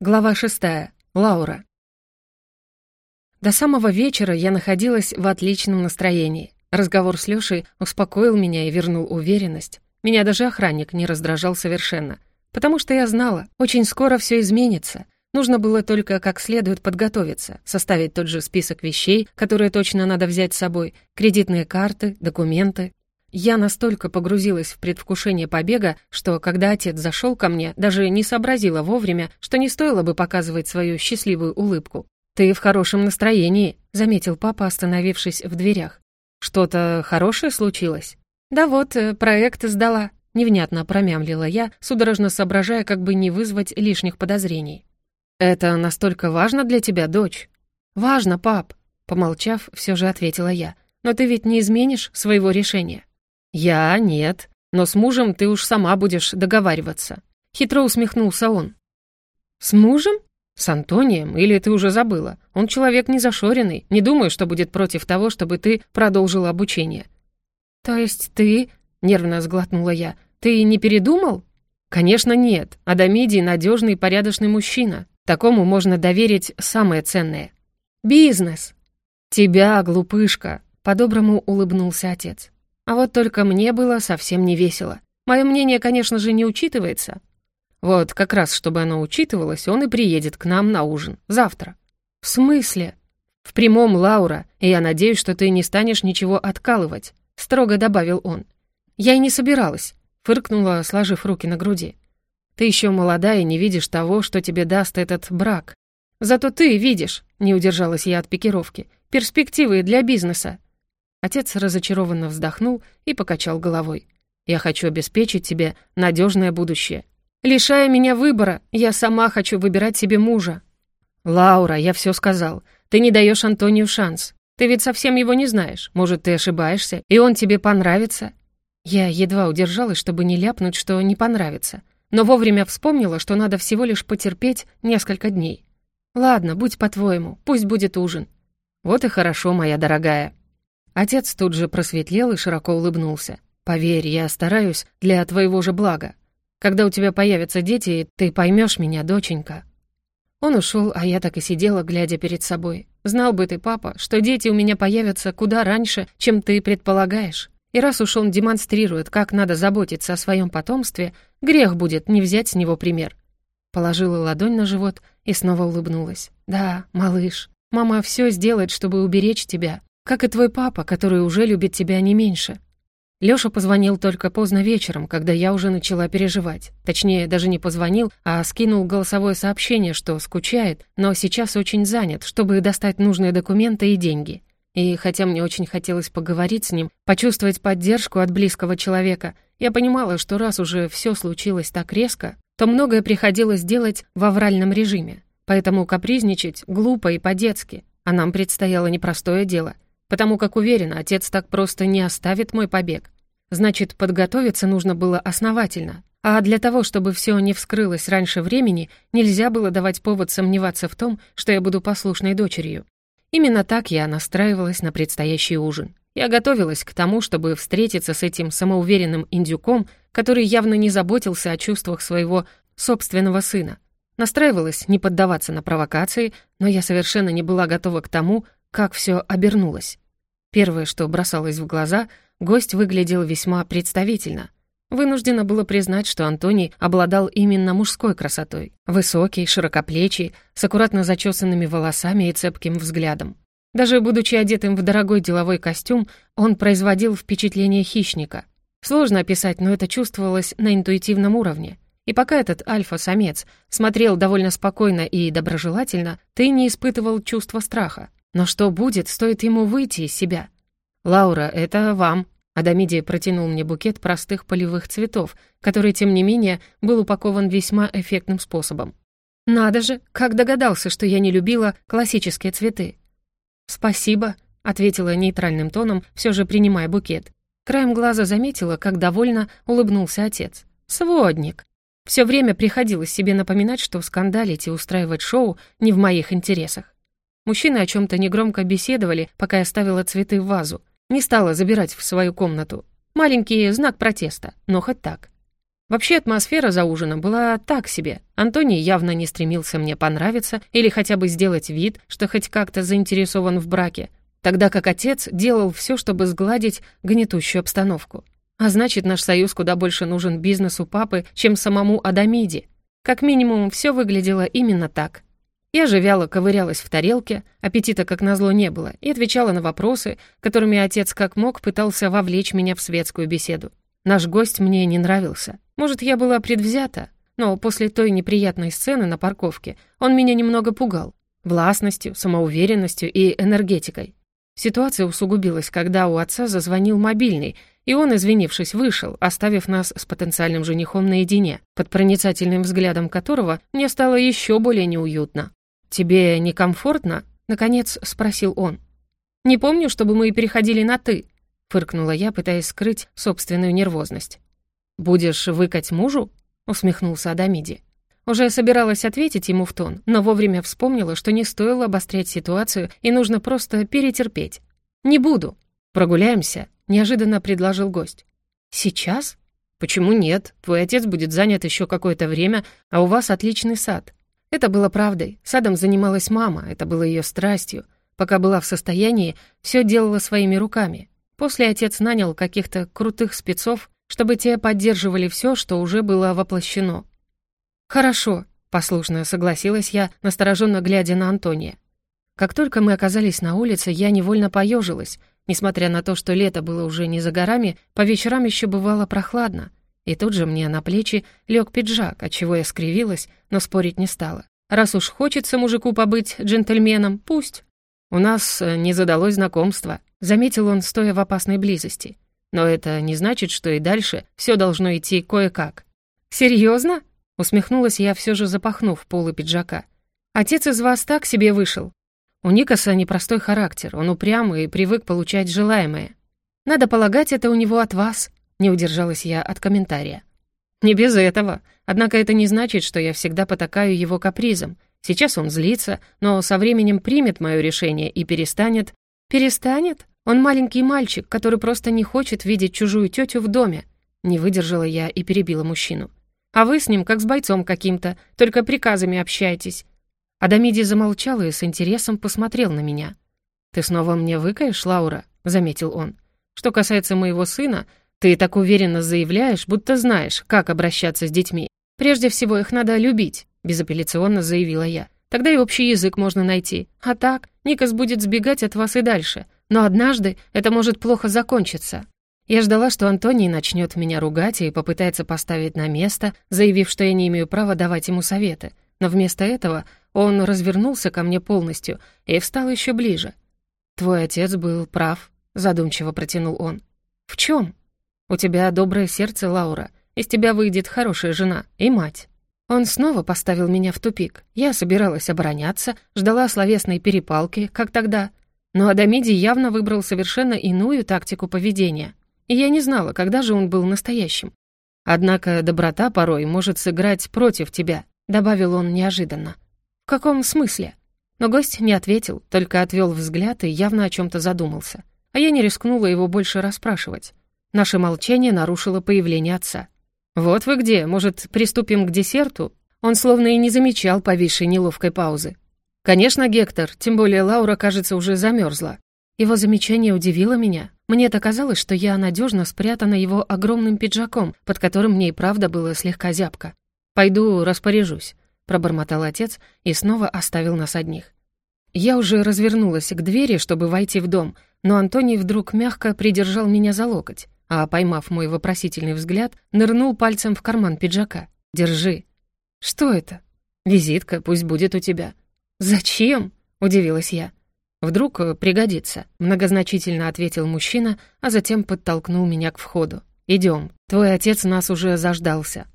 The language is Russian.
Глава 6. Лаура. До самого вечера я находилась в отличном настроении. Разговор с Лёшей успокоил меня и вернул уверенность. Меня даже охранник не раздражал совершенно, потому что я знала, очень скоро всё изменится. Нужно было только как следует подготовиться, составить тот же список вещей, которые точно надо взять с собой, кредитные карты, документы. Я настолько погрузилась в предвкушение побега, что когда отец зашел ко мне, даже не сообразила вовремя, что не стоило бы показывать свою счастливую улыбку. «Ты в хорошем настроении», — заметил папа, остановившись в дверях. «Что-то хорошее случилось?» «Да вот, э, проект сдала», — невнятно промямлила я, судорожно соображая, как бы не вызвать лишних подозрений. «Это настолько важно для тебя, дочь?» «Важно, пап», — помолчав, все же ответила я. «Но ты ведь не изменишь своего решения». «Я? Нет. Но с мужем ты уж сама будешь договариваться», — хитро усмехнулся он. «С мужем? С Антонием? Или ты уже забыла? Он человек незашоренный. Не думаю, что будет против того, чтобы ты продолжила обучение». «То есть ты...» — нервно сглотнула я. «Ты не передумал?» «Конечно, нет. Адамидий — надежный и порядочный мужчина. Такому можно доверить самое ценное». «Бизнес!» «Тебя, глупышка!» — по-доброму улыбнулся отец. А вот только мне было совсем не весело. Мое мнение, конечно же, не учитывается. Вот как раз, чтобы оно учитывалось, он и приедет к нам на ужин. Завтра. В смысле? В прямом, Лаура, и я надеюсь, что ты не станешь ничего откалывать, строго добавил он. Я и не собиралась, фыркнула, сложив руки на груди. Ты еще молодая и не видишь того, что тебе даст этот брак. Зато ты видишь, не удержалась я от пикировки, перспективы для бизнеса. Отец разочарованно вздохнул и покачал головой. «Я хочу обеспечить тебе надежное будущее. Лишая меня выбора, я сама хочу выбирать себе мужа». «Лаура, я все сказал. Ты не даешь Антонию шанс. Ты ведь совсем его не знаешь. Может, ты ошибаешься, и он тебе понравится?» Я едва удержалась, чтобы не ляпнуть, что не понравится. Но вовремя вспомнила, что надо всего лишь потерпеть несколько дней. «Ладно, будь по-твоему, пусть будет ужин». «Вот и хорошо, моя дорогая», Отец тут же просветлел и широко улыбнулся. «Поверь, я стараюсь для твоего же блага. Когда у тебя появятся дети, ты поймешь меня, доченька». Он ушел, а я так и сидела, глядя перед собой. «Знал бы ты, папа, что дети у меня появятся куда раньше, чем ты предполагаешь. И раз уж он демонстрирует, как надо заботиться о своем потомстве, грех будет не взять с него пример». Положила ладонь на живот и снова улыбнулась. «Да, малыш, мама все сделает, чтобы уберечь тебя, как и твой папа, который уже любит тебя не меньше. Лёша позвонил только поздно вечером, когда я уже начала переживать. Точнее, даже не позвонил, а скинул голосовое сообщение, что скучает, но сейчас очень занят, чтобы достать нужные документы и деньги. И хотя мне очень хотелось поговорить с ним, почувствовать поддержку от близкого человека, я понимала, что раз уже всё случилось так резко, то многое приходилось делать в авральном режиме. Поэтому капризничать глупо и по-детски, а нам предстояло непростое дело — потому как уверен, отец так просто не оставит мой побег. Значит, подготовиться нужно было основательно. А для того, чтобы все не вскрылось раньше времени, нельзя было давать повод сомневаться в том, что я буду послушной дочерью. Именно так я настраивалась на предстоящий ужин. Я готовилась к тому, чтобы встретиться с этим самоуверенным индюком, который явно не заботился о чувствах своего собственного сына. Настраивалась не поддаваться на провокации, но я совершенно не была готова к тому, как все обернулось. Первое, что бросалось в глаза, гость выглядел весьма представительно. Вынуждено было признать, что Антоний обладал именно мужской красотой. Высокий, широкоплечий, с аккуратно зачесанными волосами и цепким взглядом. Даже будучи одетым в дорогой деловой костюм, он производил впечатление хищника. Сложно описать, но это чувствовалось на интуитивном уровне. И пока этот альфа-самец смотрел довольно спокойно и доброжелательно, ты не испытывал чувства страха. Но что будет, стоит ему выйти из себя? «Лаура, это вам». Адамиди протянул мне букет простых полевых цветов, который, тем не менее, был упакован весьма эффектным способом. «Надо же, как догадался, что я не любила классические цветы!» «Спасибо», — ответила нейтральным тоном, все же принимая букет. Краем глаза заметила, как довольно улыбнулся отец. «Сводник!» Все время приходилось себе напоминать, что скандалить и устраивать шоу не в моих интересах. Мужчины о чем-то негромко беседовали, пока я ставила цветы в вазу. Не стала забирать в свою комнату. Маленький знак протеста, но хоть так. Вообще атмосфера за ужином была так себе. Антоний явно не стремился мне понравиться или хотя бы сделать вид, что хоть как-то заинтересован в браке, тогда как отец делал все, чтобы сгладить гнетущую обстановку. А значит, наш союз куда больше нужен бизнесу папы, чем самому Адамиде. Как минимум, все выглядело именно так. Я же вяло ковырялась в тарелке, аппетита, как назло, не было, и отвечала на вопросы, которыми отец как мог пытался вовлечь меня в светскую беседу. Наш гость мне не нравился. Может, я была предвзята, но после той неприятной сцены на парковке он меня немного пугал. Властностью, самоуверенностью и энергетикой. Ситуация усугубилась, когда у отца зазвонил мобильный, и он, извинившись, вышел, оставив нас с потенциальным женихом наедине, под проницательным взглядом которого мне стало еще более неуютно. «Тебе некомфортно?» — наконец спросил он. «Не помню, чтобы мы переходили на «ты», — фыркнула я, пытаясь скрыть собственную нервозность. «Будешь выкать мужу?» — усмехнулся Адамиди. Уже собиралась ответить ему в тон, но вовремя вспомнила, что не стоило обострять ситуацию и нужно просто перетерпеть. «Не буду. Прогуляемся», — неожиданно предложил гость. «Сейчас?» «Почему нет? Твой отец будет занят еще какое-то время, а у вас отличный сад. Это было правдой. Садом занималась мама, это было ее страстью. Пока была в состоянии, все делала своими руками. После отец нанял каких-то крутых спецов, чтобы те поддерживали все, что уже было воплощено. «Хорошо», — послушно согласилась я, настороженно глядя на Антония. Как только мы оказались на улице, я невольно поежилась. Несмотря на то, что лето было уже не за горами, по вечерам еще бывало прохладно. И тут же мне на плечи лег пиджак, от чего я скривилась, но спорить не стала. Раз уж хочется мужику побыть джентльменом, пусть. У нас э, не задалось знакомства, заметил он, стоя в опасной близости. Но это не значит, что и дальше все должно идти кое-как. Серьезно? усмехнулась я, все же запахнув полы пиджака. Отец из вас так себе вышел. У Никаса непростой характер, он упрямый и привык получать желаемое. Надо полагать, это у него от вас, не удержалась я от комментария. «Не без этого. Однако это не значит, что я всегда потакаю его капризом. Сейчас он злится, но со временем примет мое решение и перестанет...» «Перестанет? Он маленький мальчик, который просто не хочет видеть чужую тетю в доме». Не выдержала я и перебила мужчину. «А вы с ним как с бойцом каким-то, только приказами общаетесь». Адамиди замолчал и с интересом посмотрел на меня. «Ты снова мне выкаешь, Лаура?» — заметил он. «Что касается моего сына, ты так уверенно заявляешь, будто знаешь, как обращаться с детьми. Прежде всего, их надо любить», — безапелляционно заявила я. «Тогда и общий язык можно найти. А так, Никас будет сбегать от вас и дальше. Но однажды это может плохо закончиться». Я ждала, что Антоний начнет меня ругать и попытается поставить на место, заявив, что я не имею права давать ему советы. Но вместо этого он развернулся ко мне полностью и встал еще ближе. «Твой отец был прав», — задумчиво протянул он. «В чем?» «У тебя доброе сердце, Лаура. Из тебя выйдет хорошая жена и мать». Он снова поставил меня в тупик. Я собиралась обороняться, ждала словесной перепалки, как тогда. Но Адамиди явно выбрал совершенно иную тактику поведения. И я не знала, когда же он был настоящим. «Однако доброта порой может сыграть против тебя», — добавил он неожиданно. «В каком смысле?» Но гость не ответил, только отвел взгляд и явно о чем то задумался. А я не рискнула его больше расспрашивать. Наше молчание нарушило появление отца. «Вот вы где, может, приступим к десерту?» Он словно и не замечал повисшей неловкой паузы. «Конечно, Гектор, тем более Лаура, кажется, уже замерзла. Его замечание удивило меня. Мне-то казалось, что я надежно спрятана его огромным пиджаком, под которым мне и правда было слегка зябко. «Пойду распоряжусь», — пробормотал отец и снова оставил нас одних. Я уже развернулась к двери, чтобы войти в дом, но Антоний вдруг мягко придержал меня за локоть а, поймав мой вопросительный взгляд, нырнул пальцем в карман пиджака. «Держи». «Что это?» «Визитка, пусть будет у тебя». «Зачем?» — удивилась я. «Вдруг э, пригодится», — многозначительно ответил мужчина, а затем подтолкнул меня к входу. «Идем, твой отец нас уже заждался».